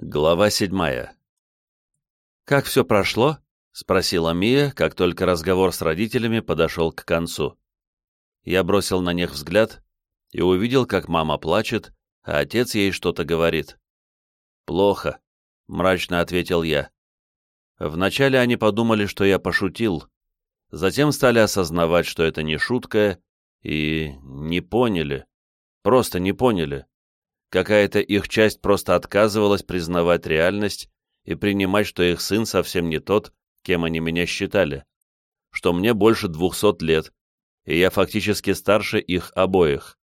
Глава седьмая. «Как все прошло?» — спросила Мия, как только разговор с родителями подошел к концу. Я бросил на них взгляд и увидел, как мама плачет, а отец ей что-то говорит. «Плохо», — мрачно ответил я. Вначале они подумали, что я пошутил, затем стали осознавать, что это не шутка, и не поняли, просто не поняли. Какая-то их часть просто отказывалась признавать реальность и принимать, что их сын совсем не тот, кем они меня считали, что мне больше двухсот лет, и я фактически старше их обоих,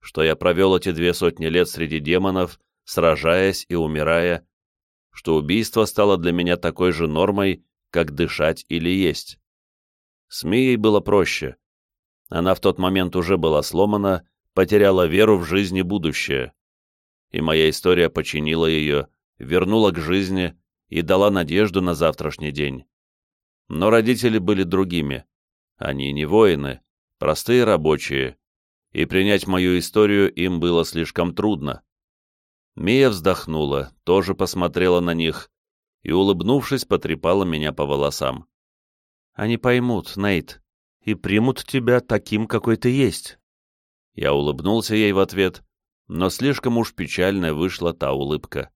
что я провел эти две сотни лет среди демонов, сражаясь и умирая, что убийство стало для меня такой же нормой, как дышать или есть. С Мией было проще. Она в тот момент уже была сломана, потеряла веру в жизнь и будущее и моя история починила ее, вернула к жизни и дала надежду на завтрашний день. Но родители были другими. Они не воины, простые рабочие, и принять мою историю им было слишком трудно. Мия вздохнула, тоже посмотрела на них и, улыбнувшись, потрепала меня по волосам. «Они поймут, Нейт, и примут тебя таким, какой ты есть». Я улыбнулся ей в ответ но слишком уж печальная вышла та улыбка.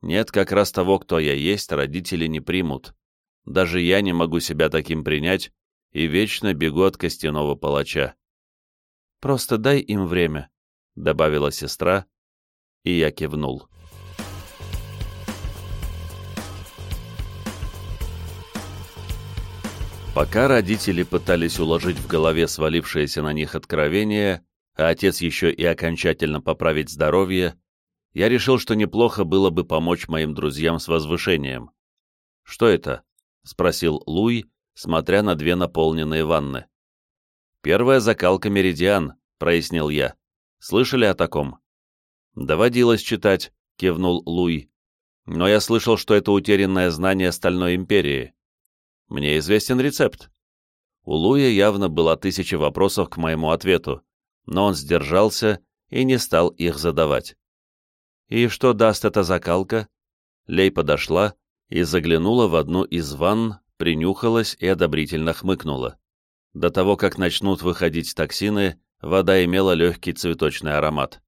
Нет, как раз того, кто я есть, родители не примут. Даже я не могу себя таким принять и вечно бегу от костяного палача. «Просто дай им время», — добавила сестра, и я кивнул. Пока родители пытались уложить в голове свалившееся на них откровение, а отец еще и окончательно поправить здоровье, я решил, что неплохо было бы помочь моим друзьям с возвышением. «Что это?» — спросил Луи, смотря на две наполненные ванны. «Первая закалка меридиан», — прояснил я. «Слышали о таком?» «Доводилось читать», — кивнул Луи. «Но я слышал, что это утерянное знание Стальной Империи. Мне известен рецепт». У Луи явно было тысяча вопросов к моему ответу, но он сдержался и не стал их задавать. «И что даст эта закалка?» Лей подошла и заглянула в одну из ванн, принюхалась и одобрительно хмыкнула. До того, как начнут выходить токсины, вода имела легкий цветочный аромат.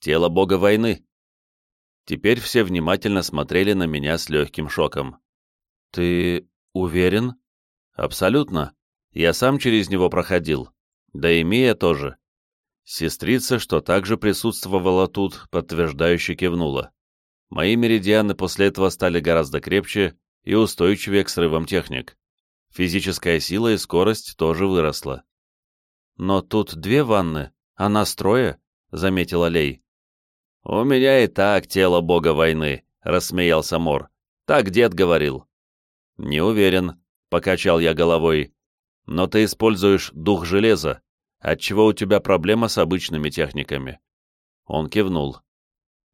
«Тело бога войны!» Теперь все внимательно смотрели на меня с легким шоком. «Ты уверен?» «Абсолютно. Я сам через него проходил. Да и Мия тоже. Сестрица, что также присутствовала тут, подтверждающе кивнула. Мои меридианы после этого стали гораздо крепче и устойчивее к срывам техник. Физическая сила и скорость тоже выросла. «Но тут две ванны, а нас трое», — заметила Лей. «У меня и так тело бога войны», — рассмеялся Мор. «Так дед говорил». «Не уверен», — покачал я головой. «Но ты используешь дух железа, Отчего у тебя проблема с обычными техниками?» Он кивнул.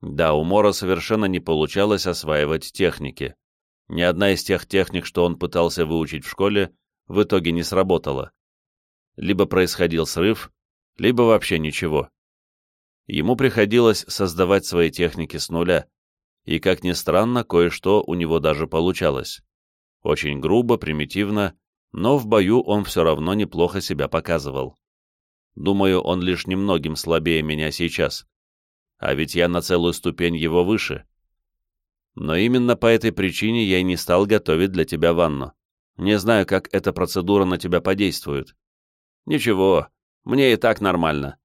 Да, у Мора совершенно не получалось осваивать техники. Ни одна из тех техник, что он пытался выучить в школе, в итоге не сработала. Либо происходил срыв, либо вообще ничего. Ему приходилось создавать свои техники с нуля, и, как ни странно, кое-что у него даже получалось. Очень грубо, примитивно, но в бою он все равно неплохо себя показывал. Думаю, он лишь немногим слабее меня сейчас. А ведь я на целую ступень его выше. Но именно по этой причине я и не стал готовить для тебя ванну. Не знаю, как эта процедура на тебя подействует. Ничего, мне и так нормально.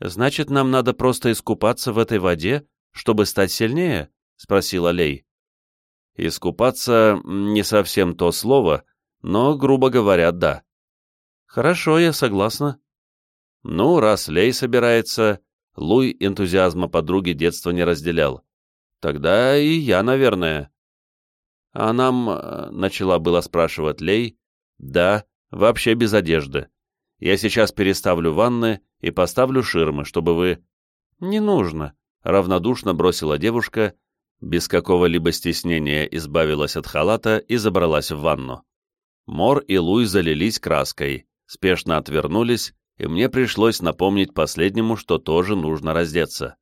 Значит, нам надо просто искупаться в этой воде, чтобы стать сильнее? Спросила Лей. Искупаться не совсем то слово, но, грубо говоря, да. Хорошо, я согласна. Ну, раз Лей собирается, Луй энтузиазма подруги детства не разделял. Тогда и я, наверное. А нам, э, начала было спрашивать Лей, да, вообще без одежды. Я сейчас переставлю ванны и поставлю ширмы, чтобы вы... Не нужно, равнодушно бросила девушка, без какого-либо стеснения избавилась от халата и забралась в ванну. Мор и Луй залились краской, спешно отвернулись и мне пришлось напомнить последнему, что тоже нужно раздеться.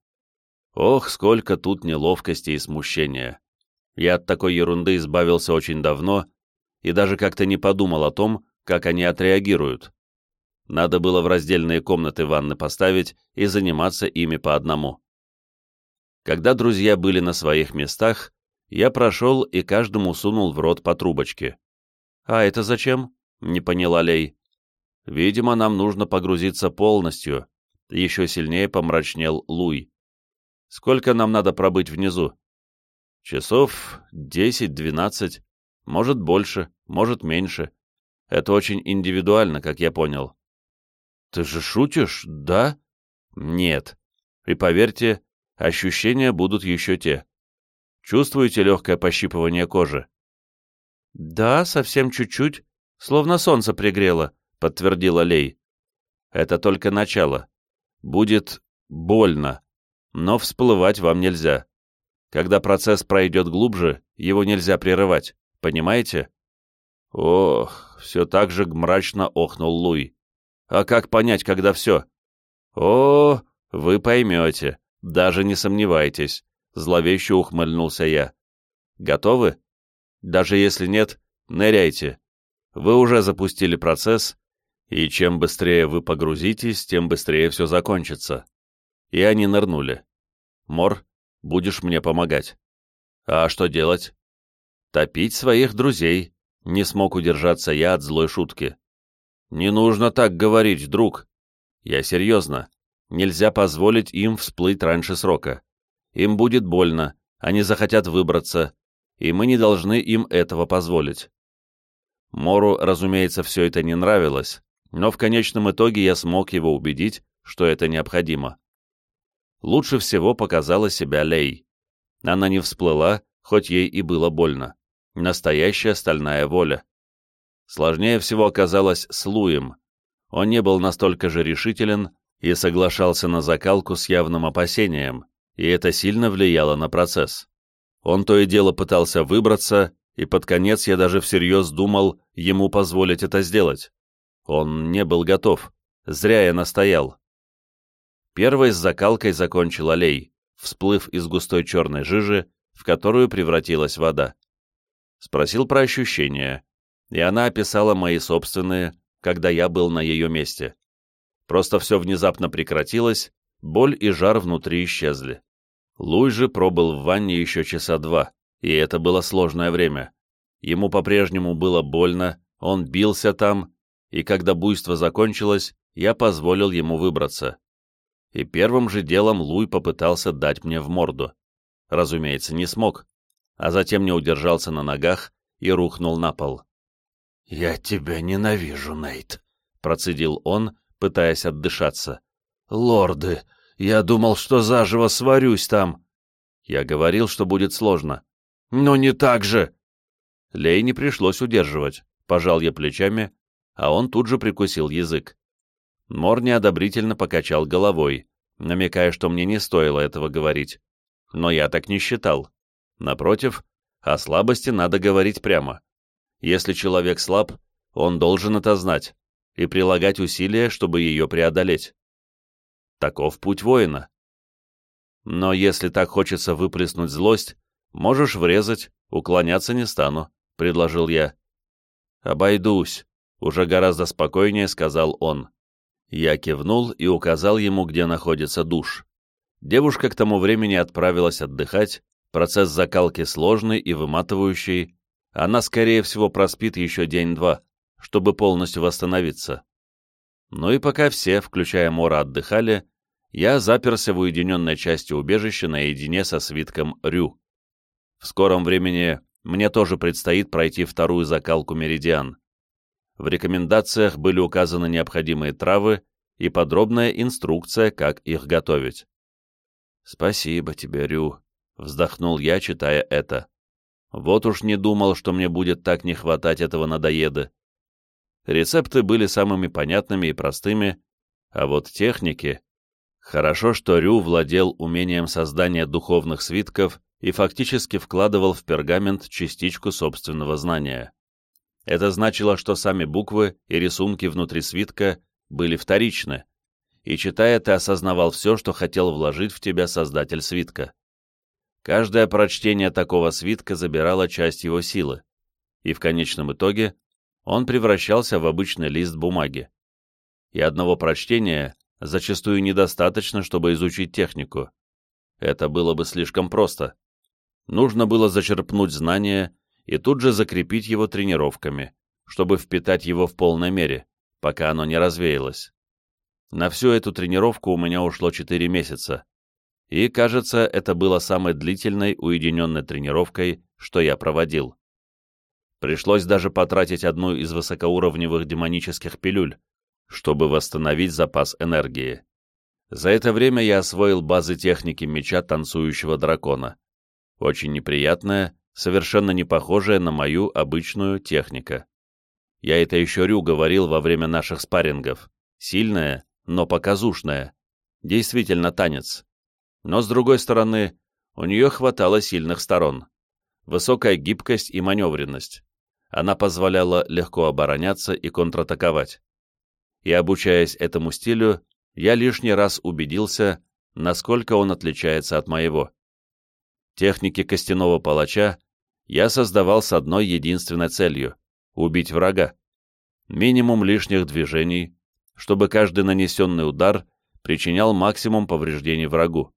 Ох, сколько тут неловкости и смущения. Я от такой ерунды избавился очень давно и даже как-то не подумал о том, как они отреагируют. Надо было в раздельные комнаты ванны поставить и заниматься ими по одному. Когда друзья были на своих местах, я прошел и каждому сунул в рот по трубочке. «А это зачем?» — не поняла Лей. «Видимо, нам нужно погрузиться полностью», — еще сильнее помрачнел Луй. «Сколько нам надо пробыть внизу?» «Часов десять-двенадцать, может больше, может меньше. Это очень индивидуально, как я понял». «Ты же шутишь, да?» «Нет. И поверьте, ощущения будут еще те. Чувствуете легкое пощипывание кожи?» «Да, совсем чуть-чуть, словно солнце пригрело», — подтвердила Лей. «Это только начало. Будет больно, но всплывать вам нельзя. Когда процесс пройдет глубже, его нельзя прерывать, понимаете?» «Ох, все так же мрачно охнул Луи. А как понять, когда все?» «О, вы поймете, даже не сомневайтесь», — зловеще ухмыльнулся я. «Готовы?» Даже если нет, ныряйте. Вы уже запустили процесс, и чем быстрее вы погрузитесь, тем быстрее все закончится. И они нырнули. Мор, будешь мне помогать. А что делать? Топить своих друзей. Не смог удержаться я от злой шутки. Не нужно так говорить, друг. Я серьезно. Нельзя позволить им всплыть раньше срока. Им будет больно, они захотят выбраться, и мы не должны им этого позволить. Мору, разумеется, все это не нравилось, но в конечном итоге я смог его убедить, что это необходимо. Лучше всего показала себя Лей. Она не всплыла, хоть ей и было больно. Настоящая стальная воля. Сложнее всего оказалось с Луем. Он не был настолько же решителен и соглашался на закалку с явным опасением, и это сильно влияло на процесс. Он то и дело пытался выбраться, и под конец я даже всерьез думал ему позволить это сделать. Он не был готов. Зря я настоял. Первой с закалкой закончил аллей, всплыв из густой черной жижи, в которую превратилась вода. Спросил про ощущения, и она описала мои собственные, когда я был на ее месте. Просто все внезапно прекратилось, боль и жар внутри исчезли. Луй же пробыл в ванне еще часа два, и это было сложное время. Ему по-прежнему было больно, он бился там, и когда буйство закончилось, я позволил ему выбраться. И первым же делом Луй попытался дать мне в морду. Разумеется, не смог, а затем не удержался на ногах и рухнул на пол. «Я тебя ненавижу, Нейт», — процедил он, пытаясь отдышаться. «Лорды, я думал, что заживо сварюсь там. Я говорил, что будет сложно. Но не так же. Лей не пришлось удерживать. Пожал я плечами, а он тут же прикусил язык. Мор неодобрительно покачал головой, намекая, что мне не стоило этого говорить. Но я так не считал. Напротив, о слабости надо говорить прямо. Если человек слаб, он должен это знать и прилагать усилия, чтобы ее преодолеть. Таков путь воина. Но если так хочется выплеснуть злость, можешь врезать, уклоняться не стану, — предложил я. Обойдусь, — уже гораздо спокойнее сказал он. Я кивнул и указал ему, где находится душ. Девушка к тому времени отправилась отдыхать, процесс закалки сложный и выматывающий, она, скорее всего, проспит еще день-два, чтобы полностью восстановиться. Ну и пока все, включая Мора, отдыхали, я заперся в уединенной части убежища наедине со свитком Рю. В скором времени мне тоже предстоит пройти вторую закалку меридиан. В рекомендациях были указаны необходимые травы и подробная инструкция, как их готовить. «Спасибо тебе, Рю», — вздохнул я, читая это. Вот уж не думал, что мне будет так не хватать этого надоеда. Рецепты были самыми понятными и простыми, а вот техники Хорошо, что Рю владел умением создания духовных свитков и фактически вкладывал в пергамент частичку собственного знания. Это значило, что сами буквы и рисунки внутри свитка были вторичны, и читая, ты осознавал все, что хотел вложить в тебя создатель свитка. Каждое прочтение такого свитка забирало часть его силы, и в конечном итоге он превращался в обычный лист бумаги. И одного прочтения зачастую недостаточно, чтобы изучить технику. Это было бы слишком просто. Нужно было зачерпнуть знания и тут же закрепить его тренировками, чтобы впитать его в полной мере, пока оно не развеялось. На всю эту тренировку у меня ушло 4 месяца, и, кажется, это было самой длительной уединенной тренировкой, что я проводил. Пришлось даже потратить одну из высокоуровневых демонических пилюль, чтобы восстановить запас энергии. За это время я освоил базы техники меча танцующего дракона. Очень неприятная, совершенно не похожая на мою обычную техника. Я это еще Рю говорил во время наших спаррингов. Сильная, но показушная. Действительно танец. Но, с другой стороны, у нее хватало сильных сторон. Высокая гибкость и маневренность. Она позволяла легко обороняться и контратаковать. И обучаясь этому стилю, я лишний раз убедился, насколько он отличается от моего. Техники костяного палача я создавал с одной единственной целью — убить врага. Минимум лишних движений, чтобы каждый нанесенный удар причинял максимум повреждений врагу.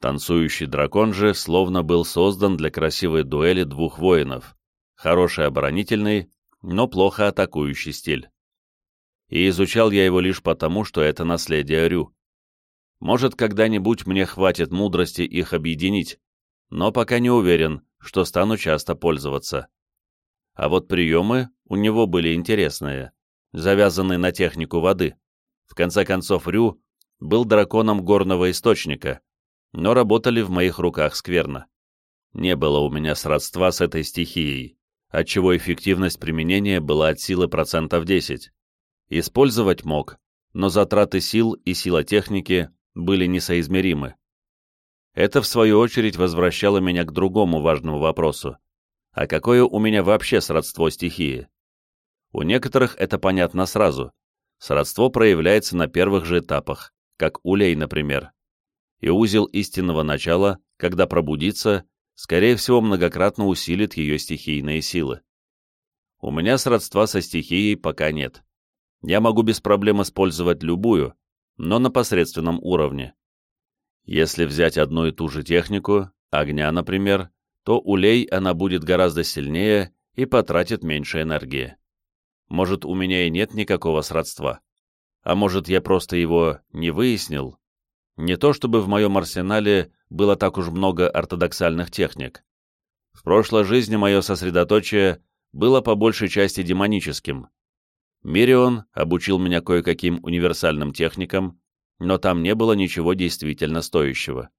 Танцующий дракон же словно был создан для красивой дуэли двух воинов. Хороший оборонительный, но плохо атакующий стиль. И изучал я его лишь потому, что это наследие Рю. Может, когда-нибудь мне хватит мудрости их объединить, но пока не уверен, что стану часто пользоваться. А вот приемы у него были интересные, завязанные на технику воды. В конце концов, Рю был драконом горного источника, но работали в моих руках скверно. Не было у меня сродства с этой стихией, отчего эффективность применения была от силы процентов 10. Использовать мог, но затраты сил и сила техники были несоизмеримы. Это, в свою очередь, возвращало меня к другому важному вопросу. А какое у меня вообще сродство стихии? У некоторых это понятно сразу. Сродство проявляется на первых же этапах, как у лей, например и узел истинного начала, когда пробудится, скорее всего, многократно усилит ее стихийные силы. У меня сродства со стихией пока нет. Я могу без проблем использовать любую, но на посредственном уровне. Если взять одну и ту же технику, огня, например, то у лей она будет гораздо сильнее и потратит меньше энергии. Может, у меня и нет никакого сродства. А может, я просто его не выяснил, не то чтобы в моем арсенале было так уж много ортодоксальных техник. В прошлой жизни мое сосредоточие было по большей части демоническим. Мирион обучил меня кое-каким универсальным техникам, но там не было ничего действительно стоящего.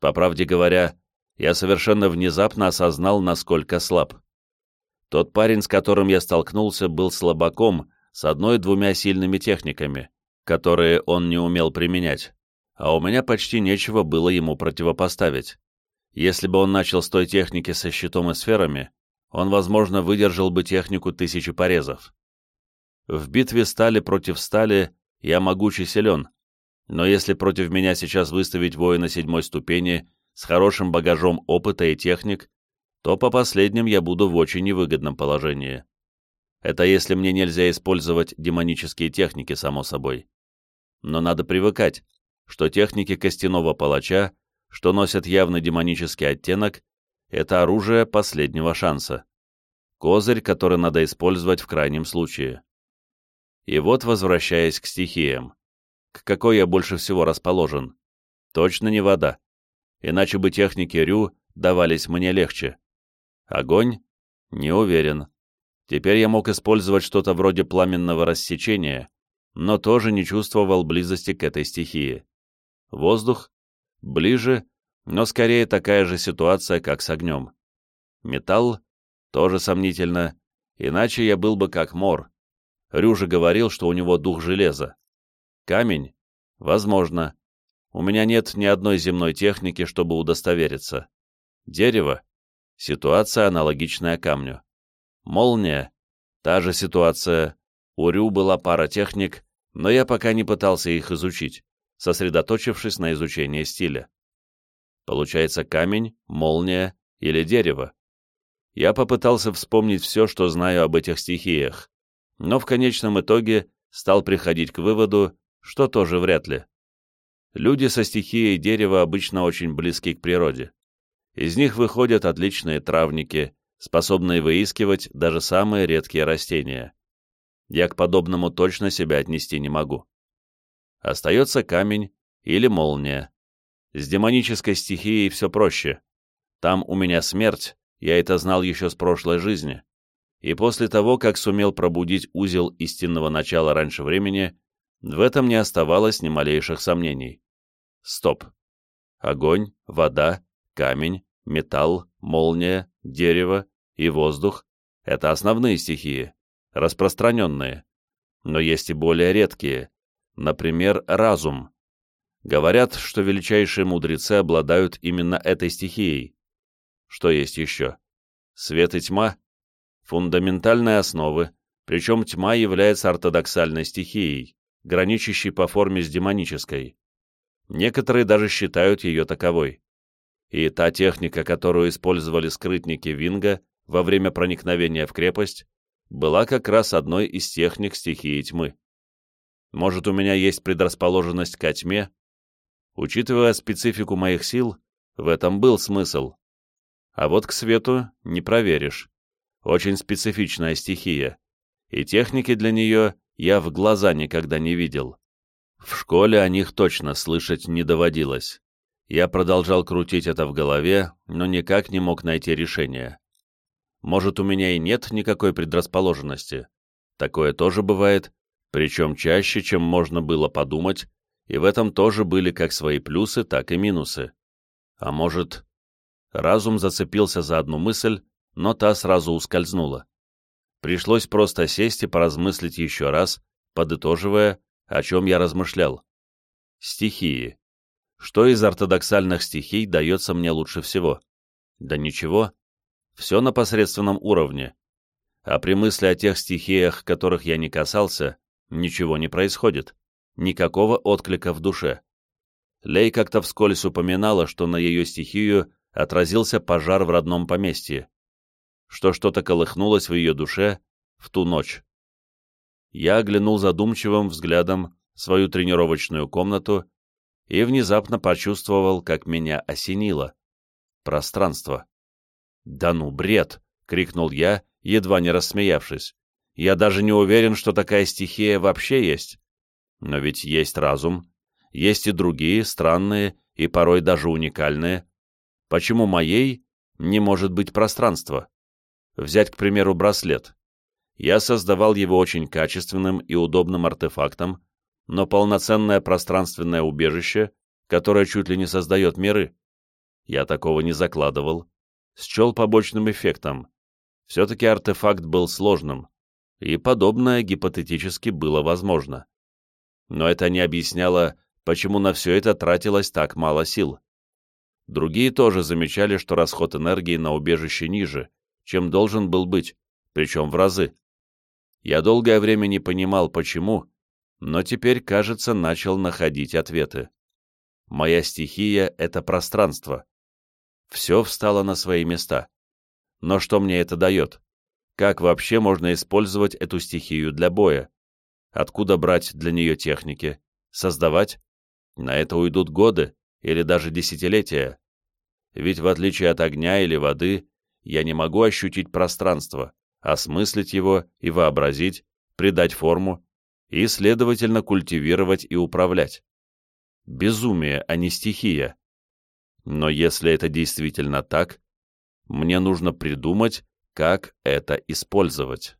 По правде говоря, я совершенно внезапно осознал, насколько слаб. Тот парень, с которым я столкнулся, был слабаком с одной-двумя сильными техниками, которые он не умел применять а у меня почти нечего было ему противопоставить. Если бы он начал с той техники со щитом и сферами, он, возможно, выдержал бы технику тысячи порезов. В битве стали против стали я могучий силен, но если против меня сейчас выставить воина седьмой ступени с хорошим багажом опыта и техник, то по последним я буду в очень невыгодном положении. Это если мне нельзя использовать демонические техники, само собой. Но надо привыкать, что техники костяного палача, что носят явный демонический оттенок, это оружие последнего шанса. Козырь, который надо использовать в крайнем случае. И вот, возвращаясь к стихиям. К какой я больше всего расположен? Точно не вода. Иначе бы техники Рю давались мне легче. Огонь? Не уверен. Теперь я мог использовать что-то вроде пламенного рассечения, но тоже не чувствовал близости к этой стихии. Воздух? Ближе, но скорее такая же ситуация, как с огнем. Металл? Тоже сомнительно, иначе я был бы как мор. Рюжа говорил, что у него дух железа. Камень? Возможно. У меня нет ни одной земной техники, чтобы удостовериться. Дерево? Ситуация аналогичная камню. Молния? Та же ситуация. У Рю была пара техник, но я пока не пытался их изучить, сосредоточившись на изучении стиля. Получается камень, молния или дерево. Я попытался вспомнить все, что знаю об этих стихиях, но в конечном итоге стал приходить к выводу, что тоже вряд ли. Люди со стихией дерева обычно очень близки к природе. Из них выходят отличные травники, способные выискивать даже самые редкие растения. Я к подобному точно себя отнести не могу. Остается камень или молния. С демонической стихией все проще. Там у меня смерть, я это знал еще с прошлой жизни. И после того, как сумел пробудить узел истинного начала раньше времени, в этом не оставалось ни малейших сомнений. Стоп. Огонь, вода, камень, металл, молния, дерево и воздух — это основные стихии, распространенные. Но есть и более редкие, например, разум. Говорят, что величайшие мудрецы обладают именно этой стихией. Что есть еще? Свет и тьма — фундаментальные основы, причем тьма является ортодоксальной стихией, граничащей по форме с демонической. Некоторые даже считают ее таковой. И та техника, которую использовали скрытники Винга во время проникновения в крепость, была как раз одной из техник стихии тьмы. Может, у меня есть предрасположенность ко тьме? Учитывая специфику моих сил, в этом был смысл. А вот к свету не проверишь. Очень специфичная стихия, и техники для нее я в глаза никогда не видел. В школе о них точно слышать не доводилось. Я продолжал крутить это в голове, но никак не мог найти решения. Может, у меня и нет никакой предрасположенности. Такое тоже бывает, причем чаще, чем можно было подумать, и в этом тоже были как свои плюсы, так и минусы. А может... Разум зацепился за одну мысль, но та сразу ускользнула. Пришлось просто сесть и поразмыслить еще раз, подытоживая, о чем я размышлял. Стихии. Что из ортодоксальных стихий дается мне лучше всего? Да ничего. Все на посредственном уровне. А при мысли о тех стихиях, которых я не касался, ничего не происходит. Никакого отклика в душе. Лей как-то вскользь упоминала, что на ее стихию отразился пожар в родном поместье, что что-то колыхнулось в ее душе в ту ночь. Я оглянул задумчивым взглядом свою тренировочную комнату и внезапно почувствовал, как меня осенило. Пространство. «Да ну, бред!» — крикнул я, едва не рассмеявшись. «Я даже не уверен, что такая стихия вообще есть. Но ведь есть разум, есть и другие, странные и порой даже уникальные. Почему моей не может быть пространства? Взять, к примеру, браслет я создавал его очень качественным и удобным артефактом, но полноценное пространственное убежище, которое чуть ли не создает миры. Я такого не закладывал. Счел побочным эффектом. Все-таки артефакт был сложным, и подобное гипотетически было возможно. Но это не объясняло, почему на все это тратилось так мало сил. Другие тоже замечали, что расход энергии на убежище ниже, чем должен был быть, причем в разы. Я долгое время не понимал, почему, но теперь, кажется, начал находить ответы. Моя стихия — это пространство. Все встало на свои места. Но что мне это дает? Как вообще можно использовать эту стихию для боя? Откуда брать для нее техники? Создавать? На это уйдут годы или даже десятилетия. Ведь в отличие от огня или воды, я не могу ощутить пространство, осмыслить его и вообразить, придать форму и, следовательно, культивировать и управлять. Безумие, а не стихия. Но если это действительно так, мне нужно придумать, как это использовать.